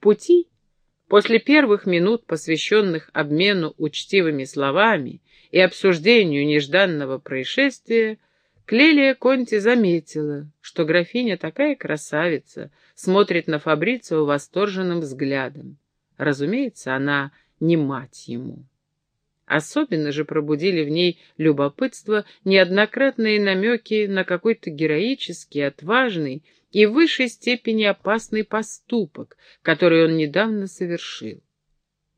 Пути, после первых минут, посвященных обмену учтивыми словами и обсуждению нежданного происшествия, Клелия Конти заметила, что графиня такая красавица, смотрит на Фабрицио восторженным взглядом. Разумеется, она не мать ему. Особенно же пробудили в ней любопытство неоднократные намеки на какой-то героический, отважный и в высшей степени опасный поступок, который он недавно совершил.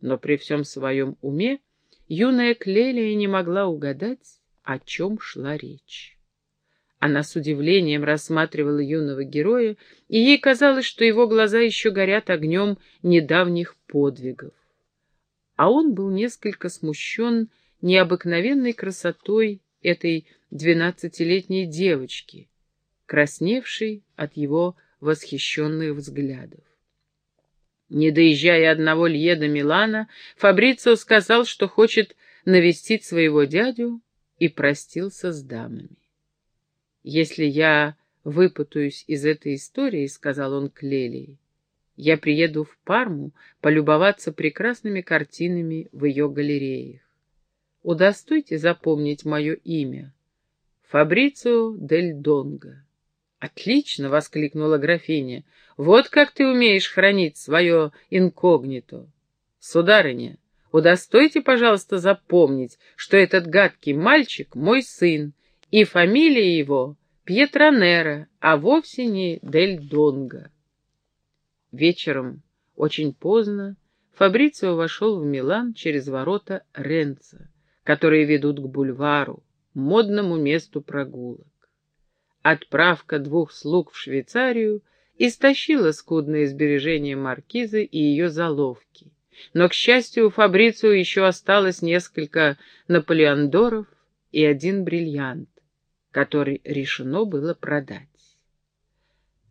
Но при всем своем уме юная Клелия не могла угадать, о чем шла речь. Она с удивлением рассматривала юного героя, и ей казалось, что его глаза еще горят огнем недавних подвигов. А он был несколько смущен необыкновенной красотой этой двенадцатилетней девочки, красневшей от его восхищенных взглядов. Не доезжая одного лье до Милана, Фабрицио сказал, что хочет навестить своего дядю, и простился с дамами. «Если я выпутаюсь из этой истории, — сказал он Клелии, — я приеду в Парму полюбоваться прекрасными картинами в ее галереях. Удостойте запомнить мое имя. Фабрицио дель Донго». «Отлично!» — воскликнула графиня. «Вот как ты умеешь хранить свое инкогнито!» «Сударыня, удостойте, пожалуйста, запомнить, что этот гадкий мальчик — мой сын, и фамилия его Пьетронера, а вовсе не Дель Донго. Вечером, очень поздно, Фабрицио вошел в Милан через ворота Ренца, которые ведут к бульвару, модному месту прогулок. Отправка двух слуг в Швейцарию истощила скудные сбережения маркизы и ее заловки. Но, к счастью, у Фабрицио еще осталось несколько наполеондоров и один бриллиант который решено было продать.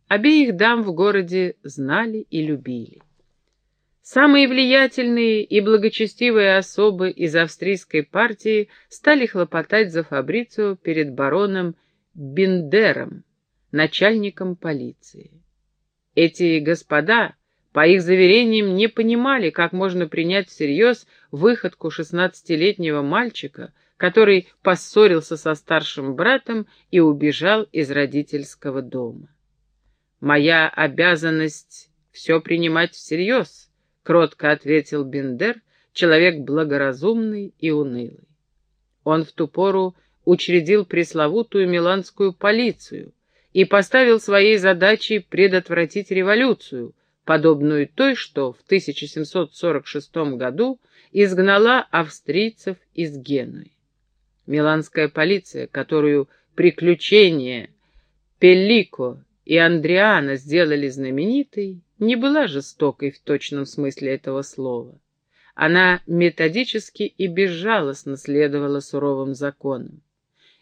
Обеих дам в городе знали и любили. Самые влиятельные и благочестивые особы из австрийской партии стали хлопотать за Фабрицио перед бароном Биндером, начальником полиции. Эти господа, по их заверениям, не понимали, как можно принять всерьез выходку шестнадцатилетнего мальчика, который поссорился со старшим братом и убежал из родительского дома. «Моя обязанность все принимать всерьез», — кротко ответил Бендер, человек благоразумный и унылый. Он в ту пору учредил пресловутую миланскую полицию и поставил своей задачей предотвратить революцию, подобную той, что в 1746 году изгнала австрийцев из Генуи. Миланская полиция, которую приключения Пеллико и Андриана сделали знаменитой, не была жестокой в точном смысле этого слова. Она методически и безжалостно следовала суровым законам.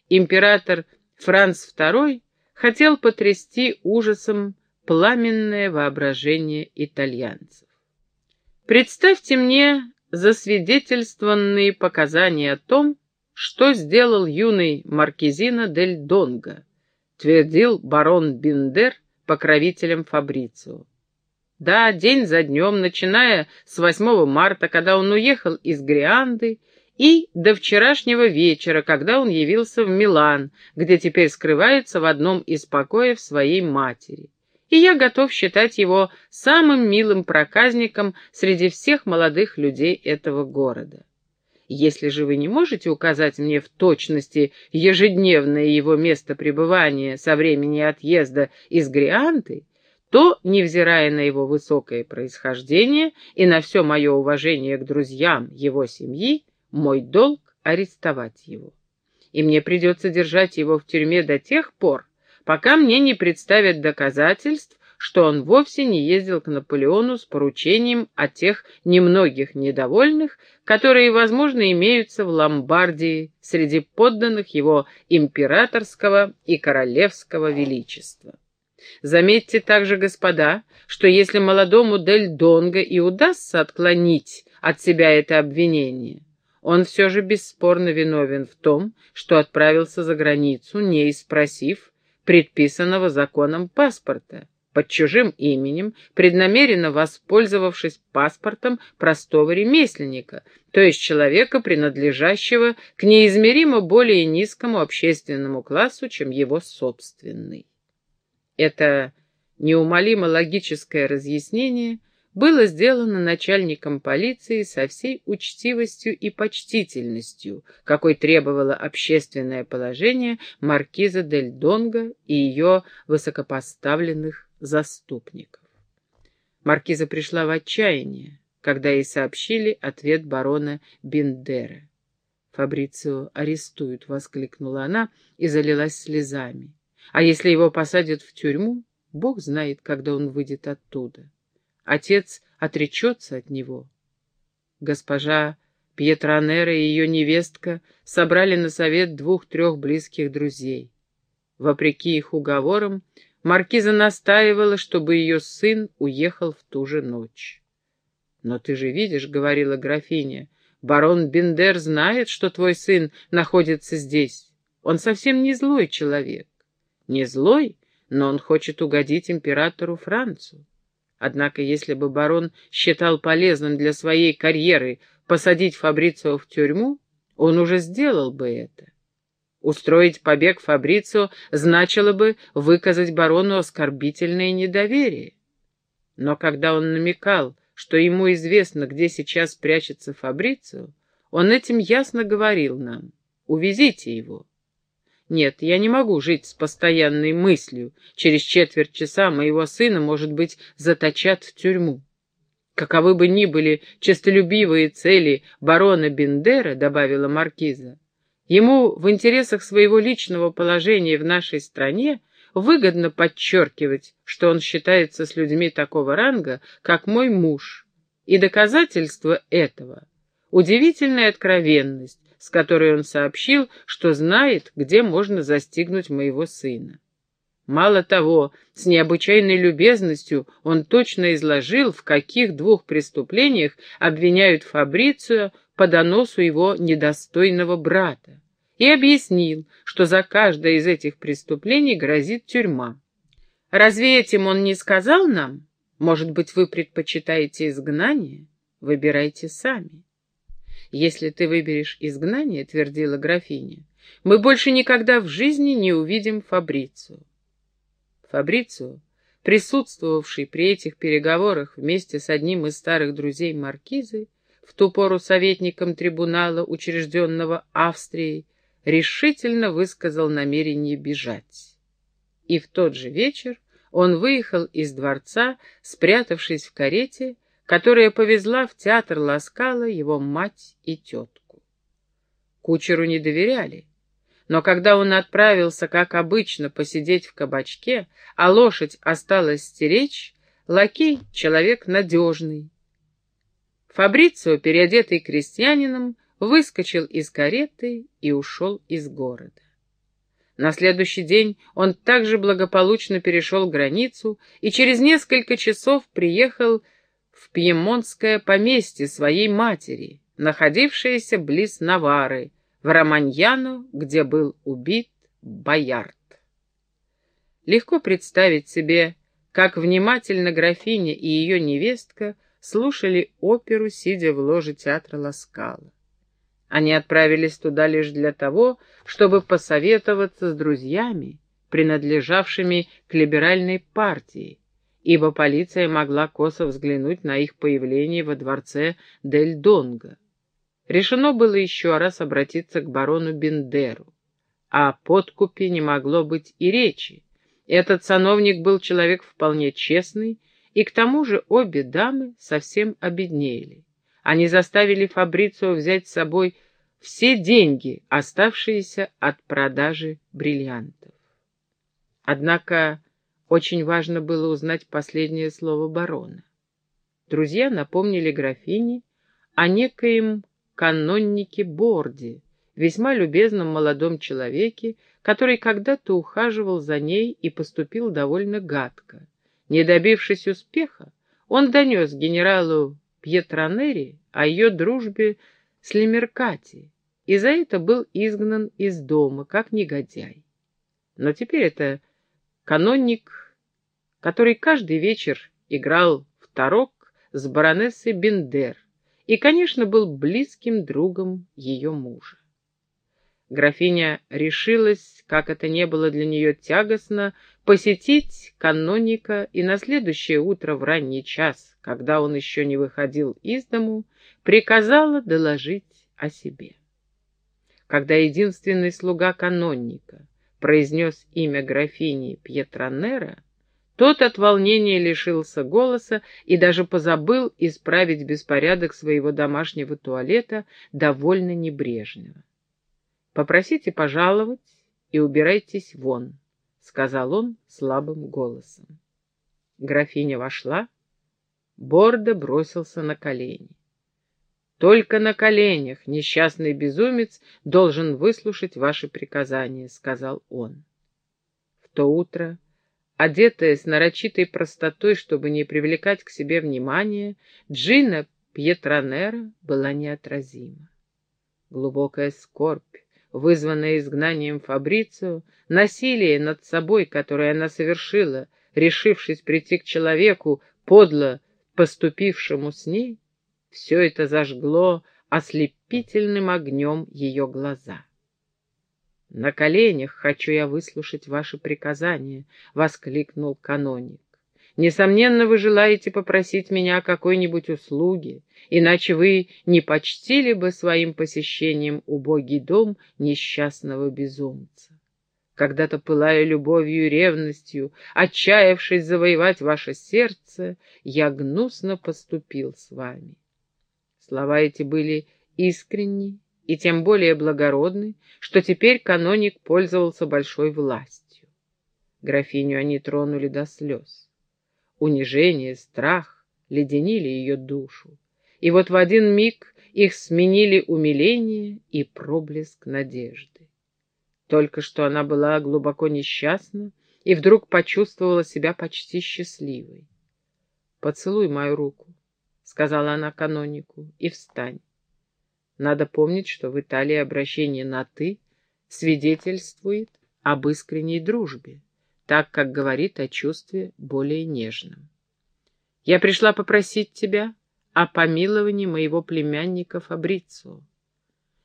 Император Франц II хотел потрясти ужасом пламенное воображение итальянцев. Представьте мне засвидетельствованные показания о том, что сделал юный маркизина дель Донго, твердил барон Биндер покровителем Фабрицио. Да, день за днем, начиная с 8 марта, когда он уехал из Грианды, и до вчерашнего вечера, когда он явился в Милан, где теперь скрывается в одном из покоев своей матери. И я готов считать его самым милым проказником среди всех молодых людей этого города. Если же вы не можете указать мне в точности ежедневное его место пребывания со времени отъезда из Грианты, то, невзирая на его высокое происхождение и на все мое уважение к друзьям его семьи, мой долг — арестовать его. И мне придется держать его в тюрьме до тех пор, пока мне не представят доказательств, что он вовсе не ездил к Наполеону с поручением о тех немногих недовольных, которые, возможно, имеются в Ломбардии среди подданных его императорского и королевского величества. Заметьте также, господа, что если молодому Дель Донго и удастся отклонить от себя это обвинение, он все же бесспорно виновен в том, что отправился за границу, не испросив предписанного законом паспорта, под чужим именем, преднамеренно воспользовавшись паспортом простого ремесленника, то есть человека, принадлежащего к неизмеримо более низкому общественному классу, чем его собственный. Это неумолимо логическое разъяснение было сделано начальником полиции со всей учтивостью и почтительностью, какой требовало общественное положение маркиза Дель Донго и ее высокопоставленных заступников. Маркиза пришла в отчаяние, когда ей сообщили ответ барона Бендера. «Фабрицио арестуют», — воскликнула она и залилась слезами. «А если его посадят в тюрьму, Бог знает, когда он выйдет оттуда». Отец отречется от него. Госпожа Пьетронера и ее невестка собрали на совет двух-трех близких друзей. Вопреки их уговорам, маркиза настаивала, чтобы ее сын уехал в ту же ночь. «Но ты же видишь, — говорила графиня, — барон Бендер знает, что твой сын находится здесь. Он совсем не злой человек. Не злой, но он хочет угодить императору Францу. Однако, если бы барон считал полезным для своей карьеры посадить Фабрицио в тюрьму, он уже сделал бы это. Устроить побег Фабрицио значило бы выказать барону оскорбительное недоверие. Но когда он намекал, что ему известно, где сейчас прячется Фабрицио, он этим ясно говорил нам «Увезите его». Нет, я не могу жить с постоянной мыслью. Через четверть часа моего сына, может быть, заточат в тюрьму. Каковы бы ни были честолюбивые цели барона Бендера, добавила маркиза, ему в интересах своего личного положения в нашей стране выгодно подчеркивать, что он считается с людьми такого ранга, как мой муж, и доказательство этого — удивительная откровенность, с которой он сообщил, что знает, где можно застигнуть моего сына. Мало того, с необычайной любезностью он точно изложил, в каких двух преступлениях обвиняют Фабрицио по доносу его недостойного брата, и объяснил, что за каждое из этих преступлений грозит тюрьма. Разве этим он не сказал нам? Может быть, вы предпочитаете изгнание? Выбирайте сами. «Если ты выберешь изгнание, — твердила графиня, — мы больше никогда в жизни не увидим Фабрицу». Фабрицу, присутствовавший при этих переговорах вместе с одним из старых друзей Маркизы, в ту пору советником трибунала, учрежденного Австрией, решительно высказал намерение бежать. И в тот же вечер он выехал из дворца, спрятавшись в карете, которая повезла в театр Ласкала его мать и тетку. Кучеру не доверяли, но когда он отправился, как обычно, посидеть в кабачке, а лошадь осталась стеречь, лакей — человек надежный. Фабрицио, переодетый крестьянином, выскочил из кареты и ушел из города. На следующий день он также благополучно перешел границу и через несколько часов приехал в пьемонтское поместье своей матери, находившееся близ Навары, в Романьяно, где был убит Боярд. Легко представить себе, как внимательно графиня и ее невестка слушали оперу, сидя в ложе театра Ласкала. Они отправились туда лишь для того, чтобы посоветоваться с друзьями, принадлежавшими к либеральной партии, ибо полиция могла косо взглянуть на их появление во дворце Дель Донго. Решено было еще раз обратиться к барону Бендеру. О подкупе не могло быть и речи. Этот сановник был человек вполне честный, и к тому же обе дамы совсем обеднели. Они заставили Фабрицио взять с собой все деньги, оставшиеся от продажи бриллиантов. Однако очень важно было узнать последнее слово барона. Друзья напомнили графине о некоем каноннике Борде, весьма любезном молодом человеке, который когда-то ухаживал за ней и поступил довольно гадко. Не добившись успеха, он донес генералу Пьетронери о ее дружбе с Лемеркати, и за это был изгнан из дома, как негодяй. Но теперь это канонник который каждый вечер играл в тарок с баронессой Бендер и, конечно, был близким другом ее мужа. Графиня решилась, как это не было для нее тягостно, посетить каноника и на следующее утро в ранний час, когда он еще не выходил из дому, приказала доложить о себе. Когда единственный слуга каноника произнес имя графини Пьетронера, тот от волнения лишился голоса и даже позабыл исправить беспорядок своего домашнего туалета довольно небрежного. «Попросите пожаловать и убирайтесь вон», — сказал он слабым голосом. Графиня вошла, Бордо бросился на колени. «Только на коленях несчастный безумец должен выслушать ваши приказания», — сказал он. В то утро, одетая с нарочитой простотой, чтобы не привлекать к себе внимания, Джина Пьетронера была неотразима. Глубокая скорбь, вызванное изгнанием Фабрицио, насилие над собой, которое она совершила, решившись прийти к человеку, подло поступившему с ней, все это зажгло ослепительным огнем ее глаза. «На коленях хочу я выслушать ваши приказания», — воскликнул каноник. Несомненно, вы желаете попросить меня о какой-нибудь услуге, иначе вы не почтили бы своим посещением убогий дом несчастного безумца. Когда-то, пылая любовью и ревностью, отчаявшись завоевать ваше сердце, я гнусно поступил с вами. Слова эти были искренни и тем более благородны, что теперь каноник пользовался большой властью. Графиню они тронули до слез. Унижение, страх леденили ее душу. И вот в один миг их сменили умиление и проблеск надежды. Только что она была глубоко несчастна и вдруг почувствовала себя почти счастливой. «Поцелуй мою руку», — сказала она канонику, — «и встань. Надо помнить, что в Италии обращение на «ты» свидетельствует об искренней дружбе так как говорит о чувстве более нежном. Я пришла попросить тебя о помиловании моего племянника Фабрицио.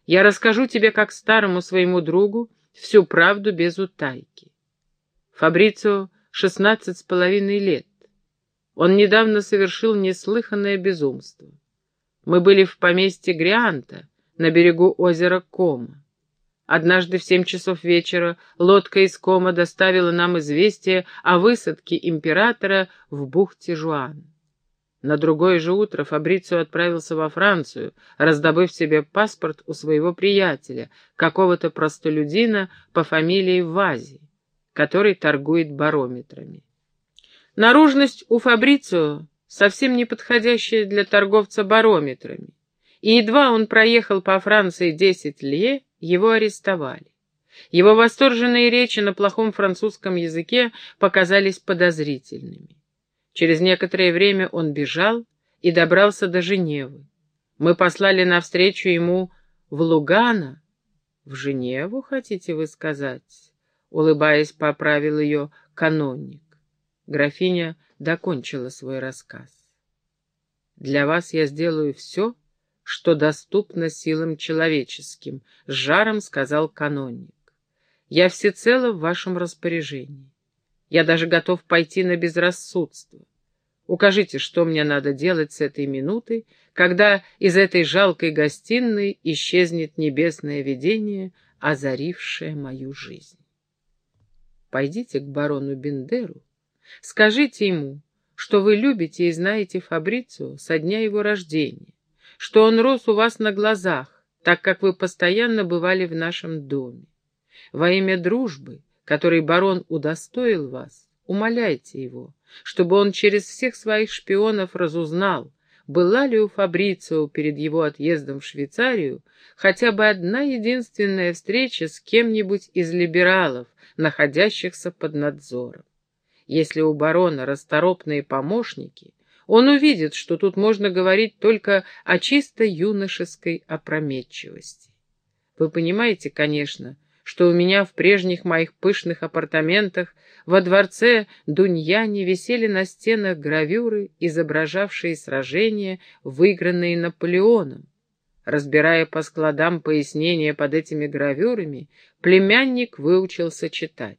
Я расскажу тебе, как старому своему другу, всю правду без утайки. Фабрицио шестнадцать с половиной лет. Он недавно совершил неслыханное безумство. Мы были в поместье Грианта на берегу озера Кома. Однажды в семь часов вечера лодка из Кома доставила нам известие о высадке императора в бухте Жуан. На другое же утро Фабрицио отправился во Францию, раздобыв себе паспорт у своего приятеля, какого-то простолюдина по фамилии Вази, который торгует барометрами. Наружность у Фабрицио совсем не подходящая для торговца барометрами, и едва он проехал по Франции десять лье, его арестовали. Его восторженные речи на плохом французском языке показались подозрительными. Через некоторое время он бежал и добрался до Женевы. Мы послали навстречу ему в Лугана. В Женеву, хотите вы сказать? Улыбаясь, поправил ее канонник. Графиня докончила свой рассказ. Для вас я сделаю все, что доступно силам человеческим, — с жаром сказал канонник. Я всецело в вашем распоряжении. Я даже готов пойти на безрассудство. Укажите, что мне надо делать с этой минуты, когда из этой жалкой гостиной исчезнет небесное видение, озарившее мою жизнь. Пойдите к барону Бендеру, скажите ему, что вы любите и знаете Фабрицио со дня его рождения, что он рос у вас на глазах, так как вы постоянно бывали в нашем доме. Во имя дружбы, которой барон удостоил вас, умоляйте его, чтобы он через всех своих шпионов разузнал, была ли у Фабрицио перед его отъездом в Швейцарию хотя бы одна единственная встреча с кем-нибудь из либералов, находящихся под надзором. Если у барона расторопные помощники, он увидит, что тут можно говорить только о чисто юношеской опрометчивости. Вы понимаете, конечно, что у меня в прежних моих пышных апартаментах во дворце Дуньяне висели на стенах гравюры, изображавшие сражения, выигранные Наполеоном. Разбирая по складам пояснения под этими гравюрами, племянник выучился читать.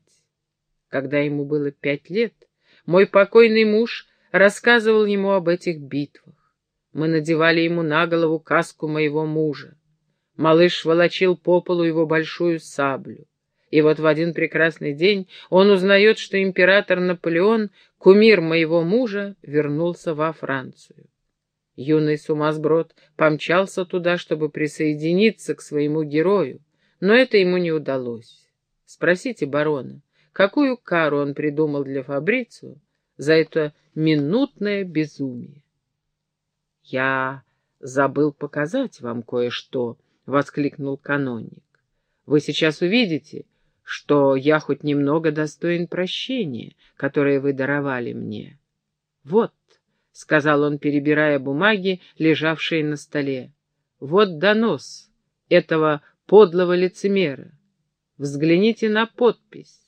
Когда ему было пять лет, мой покойный муж рассказывал ему об этих битвах. Мы надевали ему на голову каску моего мужа. Малыш волочил по полу его большую саблю. И вот в один прекрасный день он узнает, что император Наполеон, кумир моего мужа, вернулся во Францию. Юный сумасброд помчался туда, чтобы присоединиться к своему герою, но это ему не удалось. Спросите барона, какую кару он придумал для Фабрицу за это минутное безумие. «Я забыл показать вам кое-что», — воскликнул каноник. «Вы сейчас увидите, что я хоть немного достоин прощения, которое вы даровали мне. Вот, — сказал он, перебирая бумаги, лежавшие на столе, — вот донос этого подлого лицемера. Взгляните на подпись.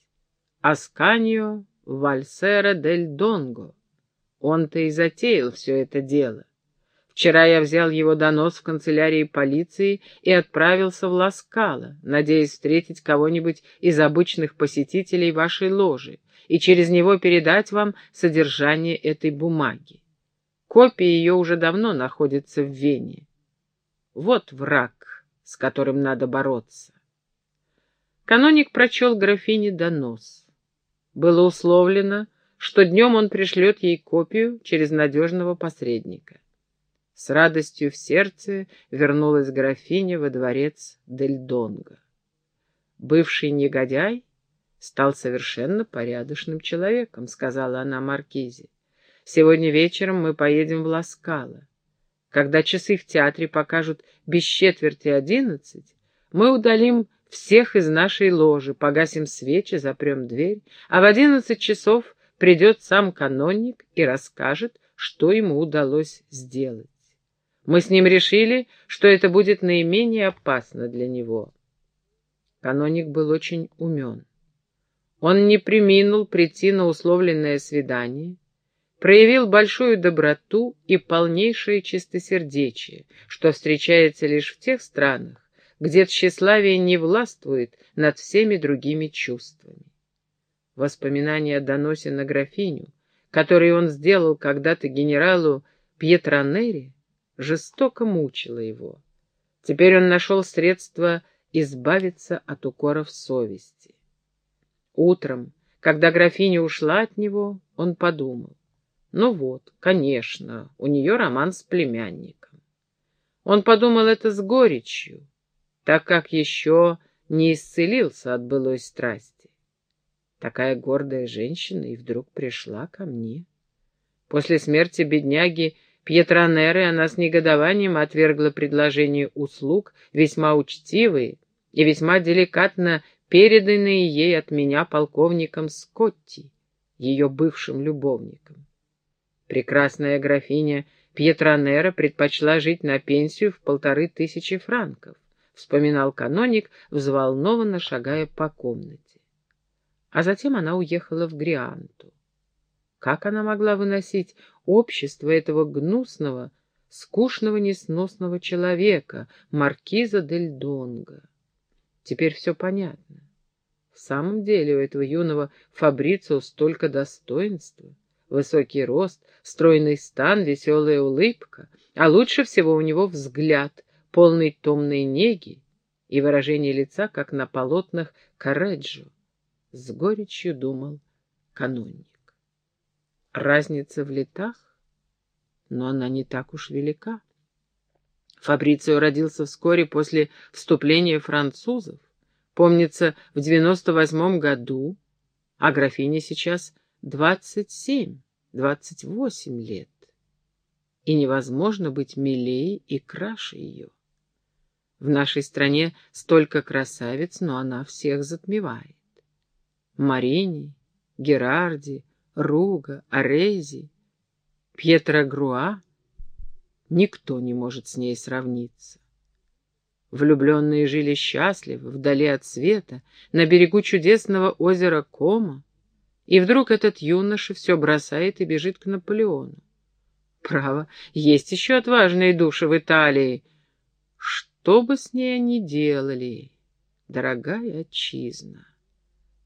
Асканьо Вальсера дель Донго. Он-то и затеял все это дело. Вчера я взял его донос в канцелярии полиции и отправился в Ласкало, надеясь встретить кого-нибудь из обычных посетителей вашей ложи и через него передать вам содержание этой бумаги. Копия ее уже давно находится в Вене. Вот враг, с которым надо бороться. Каноник прочел графине донос. Было условлено, что днем он пришлет ей копию через надежного посредника. С радостью в сердце вернулась графиня во дворец Дель Донго. Бывший негодяй стал совершенно порядочным человеком, сказала она Маркизе. Сегодня вечером мы поедем в Ласкало. Когда часы в театре покажут без четверти одиннадцать, мы удалим всех из нашей ложи, погасим свечи, запрем дверь, а в одиннадцать часов придет сам канонник и расскажет, что ему удалось сделать. Мы с ним решили, что это будет наименее опасно для него. Каноник был очень умен. Он не приминул прийти на условленное свидание, проявил большую доброту и полнейшее чистосердечие, что встречается лишь в тех странах, где тщеславие не властвует над всеми другими чувствами. Воспоминания о доносе на графиню, который он сделал когда-то генералу Пьетронери, жестоко мучила его. Теперь он нашел средство избавиться от укоров совести. Утром, когда графиня ушла от него, он подумал. Ну вот, конечно, у нее роман с племянником. Он подумал это с горечью, так как еще не исцелился от былой страсти. Такая гордая женщина и вдруг пришла ко мне. После смерти бедняги Пьетронеры она с негодованием отвергла предложение услуг, весьма учтивые и весьма деликатно переданные ей от меня полковником Скотти, ее бывшим любовником. Прекрасная графиня Пьетронера предпочла жить на пенсию в полторы тысячи франков, вспоминал каноник, взволнованно шагая по комнате. А затем она уехала в Грианту. Как она могла выносить общество этого гнусного, скучного, несносного человека, маркиза Дель Донго? Теперь все понятно. В самом деле у этого юного Фабрицио столько достоинства. Высокий рост, стройный стан, веселая улыбка, а лучше всего у него взгляд, полный томной неги и выражение лица, как на полотнах Кареджо. С горечью думал каноник. Разница в летах, но она не так уж велика. Фабрицио родился вскоре после вступления французов, помнится, в девяносто восьмом году, а графине сейчас двадцать семь, двадцать восемь лет. И невозможно быть милее и краше ее. В нашей стране столько красавиц, но она всех затмевает. Марини, Герарди, Руга, Арези, Пьетро Груа, никто не может с ней сравниться. Влюбленные жили счастливо, вдали от света, на берегу чудесного озера Кома, и вдруг этот юноша все бросает и бежит к Наполеону. Право, есть еще отважные души в Италии. Что бы с ней они делали, дорогая отчизна?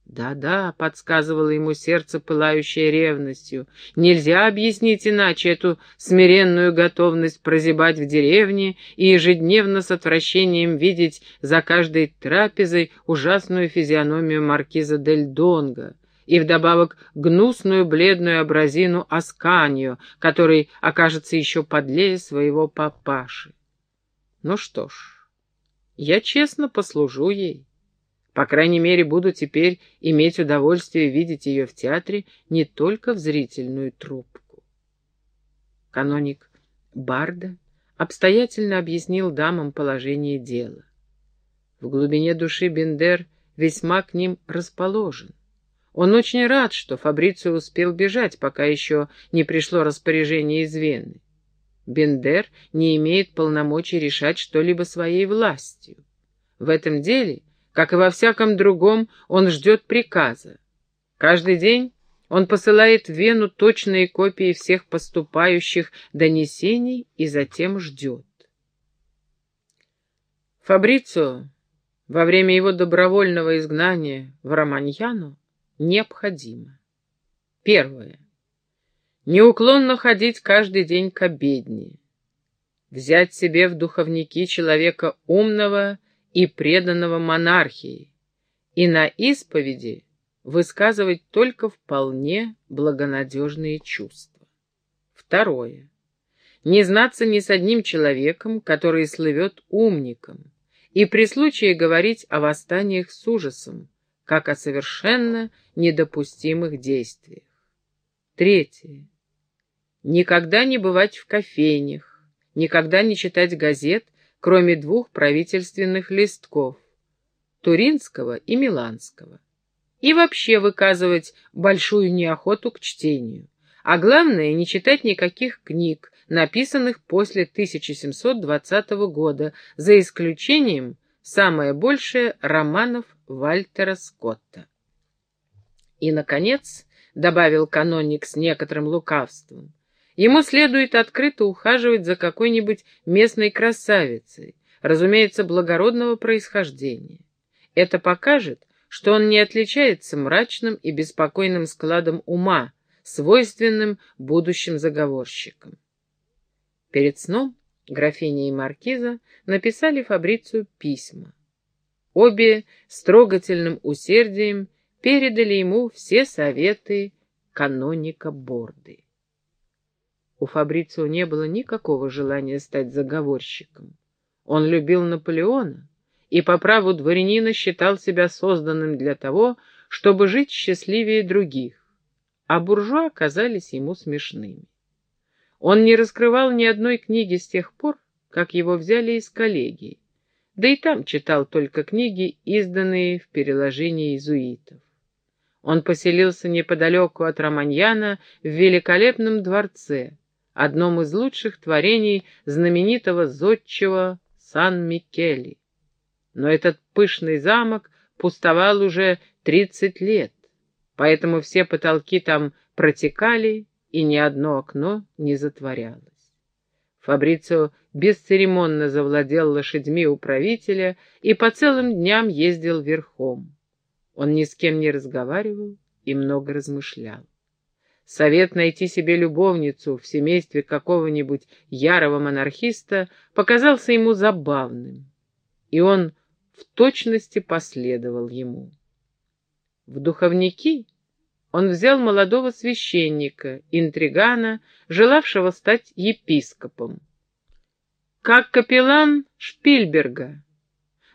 Да-да, подсказывало ему сердце, пылающее ревностью. Нельзя объяснить иначе эту смиренную готовность прозябать в деревне и ежедневно с отвращением видеть за каждой трапезой ужасную физиономию маркиза Дель Донго и вдобавок гнусную бледную образину Асканью, который окажется еще подлее своего папаши. Ну что ж, я честно послужу ей. По крайней мере, буду теперь иметь удовольствие видеть ее в театре не только в зрительную трубку. Каноник Барда обстоятельно объяснил дамам положение дела. В глубине души Бендер весьма к ним расположен. Он очень рад, что Фабрицио успел бежать, пока еще не пришло распоряжение из Вены. Бендер не имеет полномочий решать что-либо своей властью. В этом деле как и во всяком другом, он ждет приказа. Каждый день он посылает в Вену точные копии всех поступающих донесений и затем ждет. Фабрицио во время его добровольного изгнания в Романьяну необходимо. Первое. Неуклонно ходить каждый день к обедне. Взять себе в духовники человека умного и преданного монархии, и на исповеди высказывать только вполне благонадежные чувства. Второе. Не знаться ни с одним человеком, который слывет умником, и при случае говорить о восстаниях с ужасом, как о совершенно недопустимых действиях. Третье. Никогда не бывать в кофейнях, никогда не читать газет кроме двух правительственных листков — Туринского и Миланского. И вообще выказывать большую неохоту к чтению. А главное, не читать никаких книг, написанных после 1720 года, за исключением, самое большее, романов Вальтера Скотта. И, наконец, добавил каноник с некоторым лукавством, Ему следует открыто ухаживать за какой-нибудь местной красавицей, разумеется, благородного происхождения. Это покажет, что он не отличается мрачным и беспокойным складом ума, свойственным будущим заговорщикам. Перед сном графиня и маркиза написали Фабрицию письма. Обе с трогательным усердием передали ему все советы каноника Борды. У Фабрицио не было никакого желания стать заговорщиком. Он любил Наполеона и по праву дворянина считал себя созданным для того, чтобы жить счастливее других, а буржуа казались ему смешными. Он не раскрывал ни одной книги с тех пор, как его взяли из коллегии, да и там читал только книги, изданные в переложении иезуитов. Он поселился неподалеку от Романьяна в великолепном дворце, одном из лучших творений знаменитого зодчего Сан-Микели. Но этот пышный замок пустовал уже тридцать лет, поэтому все потолки там протекали, и ни одно окно не затворялось. Фабрицио бесцеремонно завладел лошадьми управителя и по целым дням ездил верхом. Он ни с кем не разговаривал и много размышлял. Совет найти себе любовницу в семействе какого-нибудь ярого монархиста показался ему забавным, и он в точности последовал ему. В духовники он взял молодого священника, интригана, желавшего стать епископом, как капеллан Шпильберга.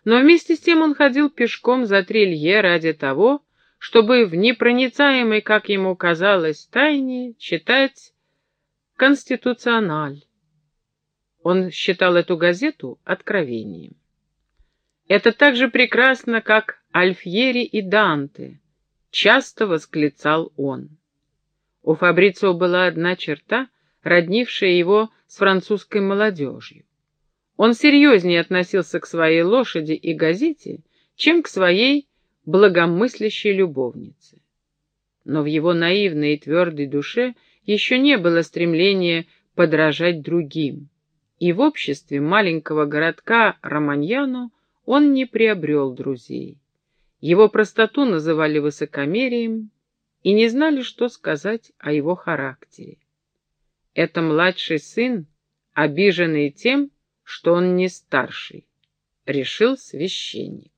Но вместе с тем он ходил пешком за трилье ради того, чтобы в непроницаемой, как ему казалось, тайне читать «Конституциональ». Он считал эту газету откровением. Это так же прекрасно, как Альфьери и Данте, часто восклицал он. У Фабрицио была одна черта, роднившая его с французской молодежью. Он серьезнее относился к своей лошади и газете, чем к своей благомыслящей любовнице. Но в его наивной и твердой душе еще не было стремления подражать другим, и в обществе маленького городка Романьяно он не приобрел друзей. Его простоту называли высокомерием и не знали, что сказать о его характере. Это младший сын, обиженный тем, что он не старший, решил священник.